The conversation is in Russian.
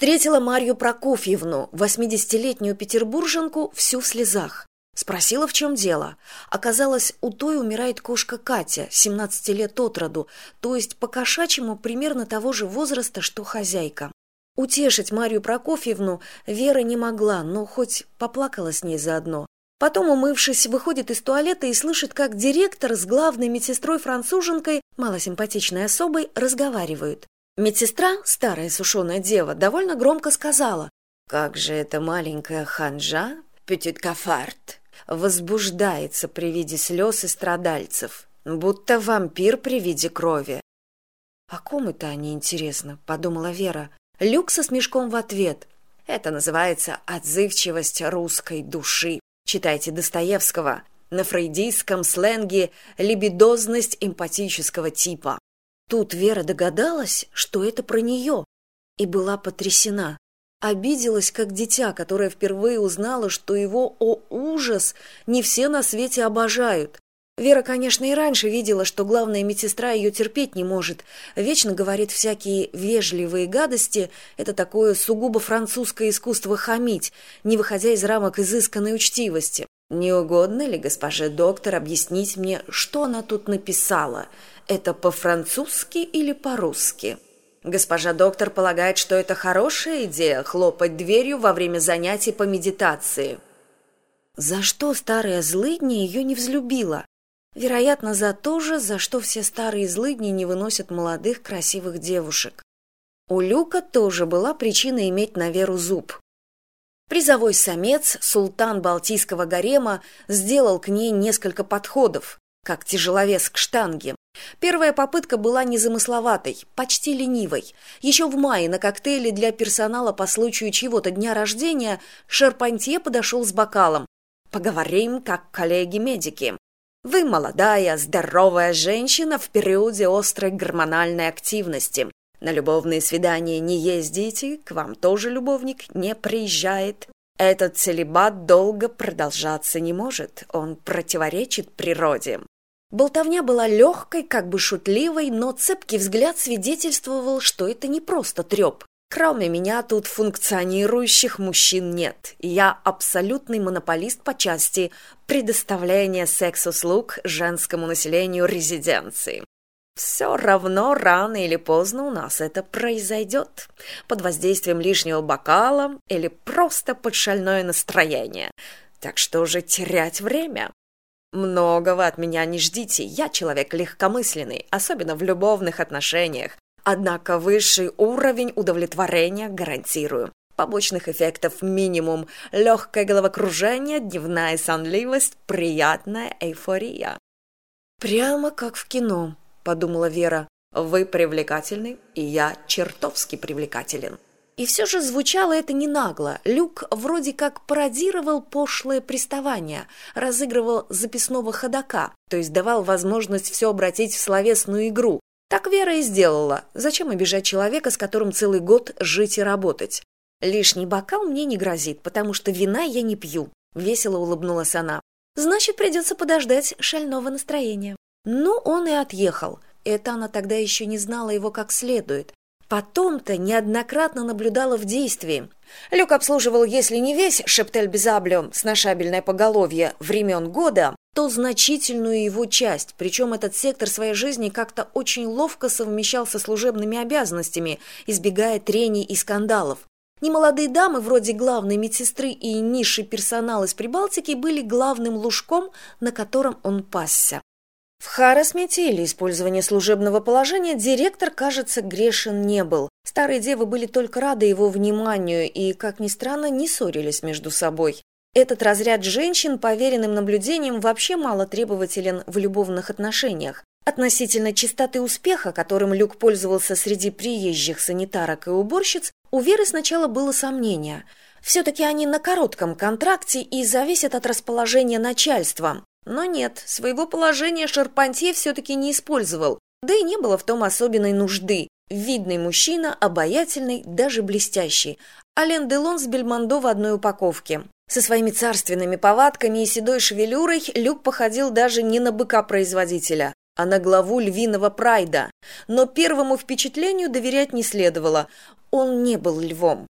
встретила марью прокофьевну восьмидесятилетнюю петербурженку всю в слезах. Спросила в чем дело. Оказалось у той умирает кошка катя семнадцати лет от роду то есть по кошачьему примерно того же возраста что хозяйка. Утешить марью прокофьевну вера не могла но хоть поплакала с ней заодно. Потом умывшись выходит из туалета и слышит как директор с главной медсестрой француженкой малосимпатичной особой разговаривают медсестра старая сушеная дева довольно громко сказала как же эта маленькая ханжа петит кафарт возбуждается при виде слез и страдальцев будто вампир при виде крови о ком это они интересно подумала вера. Люк со смешком в ответ. Это называется отзывчивость русской души. Читайте достоевского. На фрейдийском сленге либидозность эмпатического типа тут вера догадалась что это про нее и была потрясена. Обиделась как дитя которое впервые узнало что его о ужас не все на свете обожают. Вера конечно и раньше видела что главная медсестра ее терпеть не может. Вечно говорит всякие вежливые гадости. Это такое сугубо французское искусство хамить не выходя из рамок изысканной учтивости не угодно ли госпоже доктор объяснить мне что она тут написала это по французски или по русски Госпожа доктор полагает, что это хорошая идея хлопать дверью во время занятий по медитации. За что старая злыдня ее не взлюбила? Вероятно, за то же, за что все старые злыдни не выносят молодых красивых девушек. У Люка тоже была причина иметь на веру зуб. Призовой самец, султан Балтийского гарема, сделал к ней несколько подходов, как тяжеловес к штанге, Первая попытка была незамысловатой, почти ленивой. Еще в мае на коктейле для персонала по случаю чего-то дня рождения Шерпантье подошел с бокалом. «Поговорим, как коллеги-медики. Вы молодая, здоровая женщина в периоде острой гормональной активности. На любовные свидания не ездите, к вам тоже любовник не приезжает. Этот целебат долго продолжаться не может, он противоречит природе. Болтовня была легкой, как бы шутливой, но цепкий взгляд свидетельствовал, что это не просто треп. Кроме меня тут функционирующих мужчин нет. Я абсолютный монополист по части предоставления секс-услуг женскому населению резиденции. Все равно рано или поздно у нас это произойдет. Под воздействием лишнего бокала или просто под шальное настроение. Так что же терять время? Многого от меня не ждите, я человек легкомысленный, особенно в любовных отношениях. Однако высший уровень удовлетворения гарантирую. Побочных эффектов минимум. Легкое головокружение, дневная сонливость, приятная эйфория. «Прямо как в кино», — подумала Вера. «Вы привлекательны, и я чертовски привлекателен». И все же звучало это не нагло. Люк вроде как пародировал пошлое приставание, разыгрывал записного ходока, то есть давал возможность все обратить в словесную игру. Так Вера и сделала. Зачем обижать человека, с которым целый год жить и работать? Лишний бокал мне не грозит, потому что вина я не пью. Весело улыбнулась она. Значит, придется подождать шального настроения. Ну, он и отъехал. Это она тогда еще не знала его как следует потом-то неоднократно наблюдала в действии. Люк обслуживал, если не весь шептель безаблем с нашабельное поголовье времен года, то значительную его часть, причем этот сектор своей жизни как-то очень ловко совмещал со служебными обязанностями, избегая трений и скандалов. Немолодые дамы, вроде главной медсестры и низший персонал из Прибалтики, были главным лужком, на котором он пасся. В харасмете или использовании служебного положения директор, кажется, грешен не был. Старые девы были только рады его вниманию и, как ни странно, не ссорились между собой. Этот разряд женщин, поверенным наблюдением, вообще мало требователен в любовных отношениях. Относительно чистоты успеха, которым Люк пользовался среди приезжих санитарок и уборщиц, у Веры сначала было сомнение. Все-таки они на коротком контракте и зависят от расположения начальства, но нет, своего положения Шарпантье все-таки не использовал, да и не было в том особенной нужды. Видный мужчина, обаятельный, даже блестящий. Ален Делон с Бельмондо в одной упаковке. Со своими царственными повадками и седой шевелюрой Люк походил даже не на быка-производителя, а на главу львиного прайда но первому впечатлению доверять не следовало он не был львом